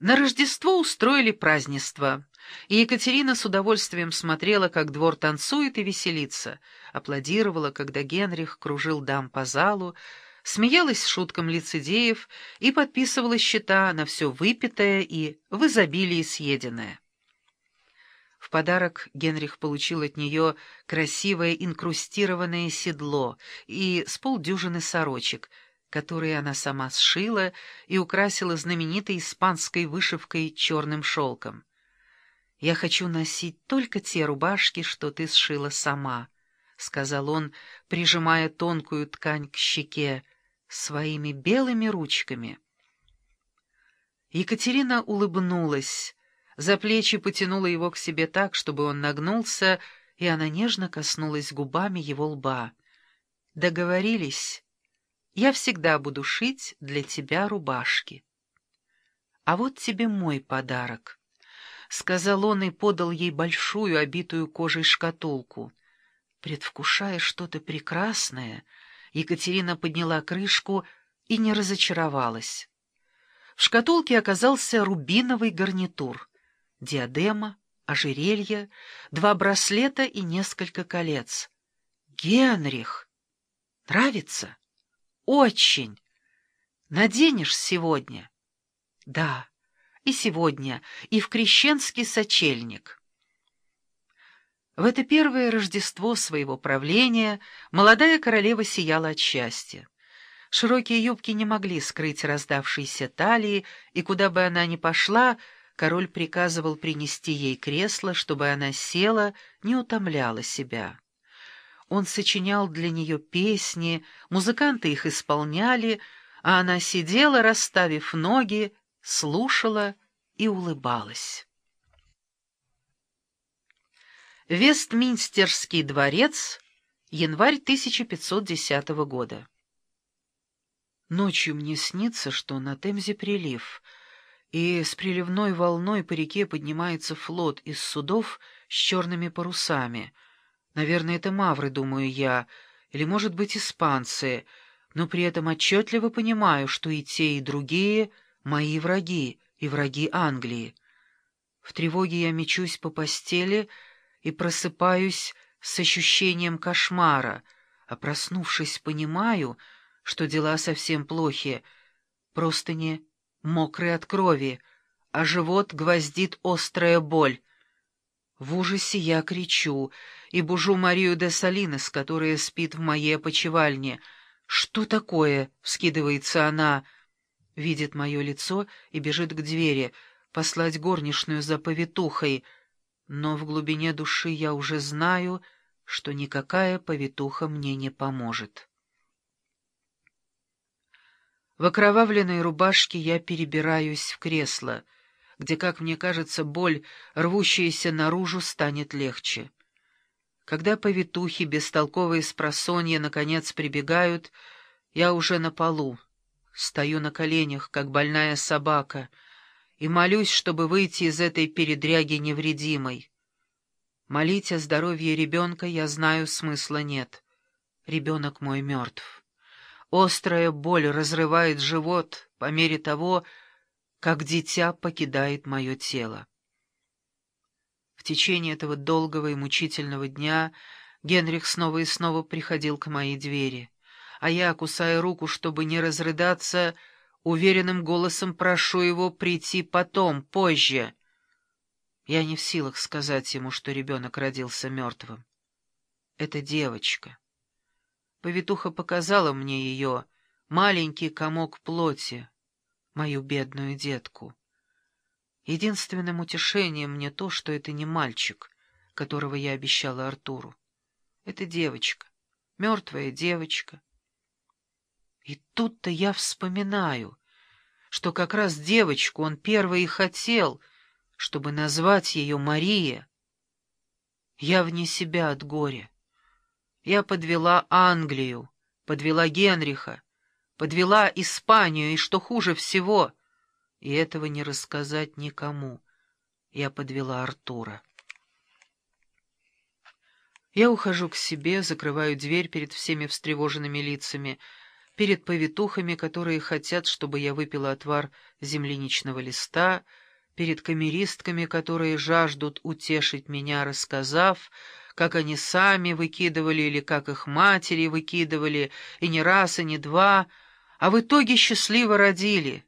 На Рождество устроили празднество, и Екатерина с удовольствием смотрела, как двор танцует и веселится, аплодировала, когда Генрих кружил дам по залу, смеялась шуткам лицедеев и подписывала счета на все выпитое и в изобилии съеденное. В подарок Генрих получил от нее красивое инкрустированное седло и с полдюжины сорочек — которые она сама сшила и украсила знаменитой испанской вышивкой черным шелком. «Я хочу носить только те рубашки, что ты сшила сама», — сказал он, прижимая тонкую ткань к щеке, своими белыми ручками. Екатерина улыбнулась, за плечи потянула его к себе так, чтобы он нагнулся, и она нежно коснулась губами его лба. «Договорились?» Я всегда буду шить для тебя рубашки. А вот тебе мой подарок, — сказал он и подал ей большую, обитую кожей шкатулку. Предвкушая что-то прекрасное, Екатерина подняла крышку и не разочаровалась. В шкатулке оказался рубиновый гарнитур, диадема, ожерелье, два браслета и несколько колец. «Генрих! Нравится?» Очень. Наденешь сегодня? Да, и сегодня, и в крещенский сочельник. В это первое Рождество своего правления молодая королева сияла от счастья. Широкие юбки не могли скрыть раздавшиеся талии, и куда бы она ни пошла, король приказывал принести ей кресло, чтобы она села, не утомляла себя. Он сочинял для нее песни, музыканты их исполняли, а она сидела, расставив ноги, слушала и улыбалась. Вестминстерский дворец, январь 1510 года. Ночью мне снится, что на Темзе прилив, и с приливной волной по реке поднимается флот из судов с черными парусами — Наверное, это мавры, думаю я, или, может быть, испанцы, но при этом отчетливо понимаю, что и те, и другие — мои враги и враги Англии. В тревоге я мечусь по постели и просыпаюсь с ощущением кошмара, а проснувшись, понимаю, что дела совсем плохи, просто не мокрые от крови, а живот гвоздит острая боль. В ужасе я кричу и бужу Марию де Салинес, которая спит в моей опочивальне. «Что такое?» — вскидывается она, видит мое лицо и бежит к двери, послать горничную за повитухой. Но в глубине души я уже знаю, что никакая повитуха мне не поможет. В окровавленной рубашке я перебираюсь в кресло — где, как мне кажется, боль, рвущаяся наружу, станет легче. Когда повитухи, бестолковые спросонья, наконец прибегают, я уже на полу, стою на коленях, как больная собака, и молюсь, чтобы выйти из этой передряги невредимой. Молить о здоровье ребенка, я знаю, смысла нет. Ребенок мой мертв. Острая боль разрывает живот по мере того, как дитя покидает мое тело. Течение этого долгого и мучительного дня Генрих снова и снова приходил к моей двери, а я, кусая руку, чтобы не разрыдаться, уверенным голосом прошу его прийти потом, позже. Я не в силах сказать ему, что ребенок родился мертвым. Это девочка. Повитуха показала мне ее, маленький комок плоти, мою бедную детку. Единственным утешением мне то, что это не мальчик, которого я обещала Артуру. Это девочка, мертвая девочка. И тут-то я вспоминаю, что как раз девочку он первый и хотел, чтобы назвать ее Мария. Я вне себя от горя. Я подвела Англию, подвела Генриха, подвела Испанию, и, что хуже всего, и этого не рассказать никому, я подвела Артура. Я ухожу к себе, закрываю дверь перед всеми встревоженными лицами, перед повитухами, которые хотят, чтобы я выпила отвар земляничного листа, перед камеристками, которые жаждут утешить меня, рассказав, как они сами выкидывали или как их матери выкидывали, и не раз, и не два, а в итоге счастливо родили —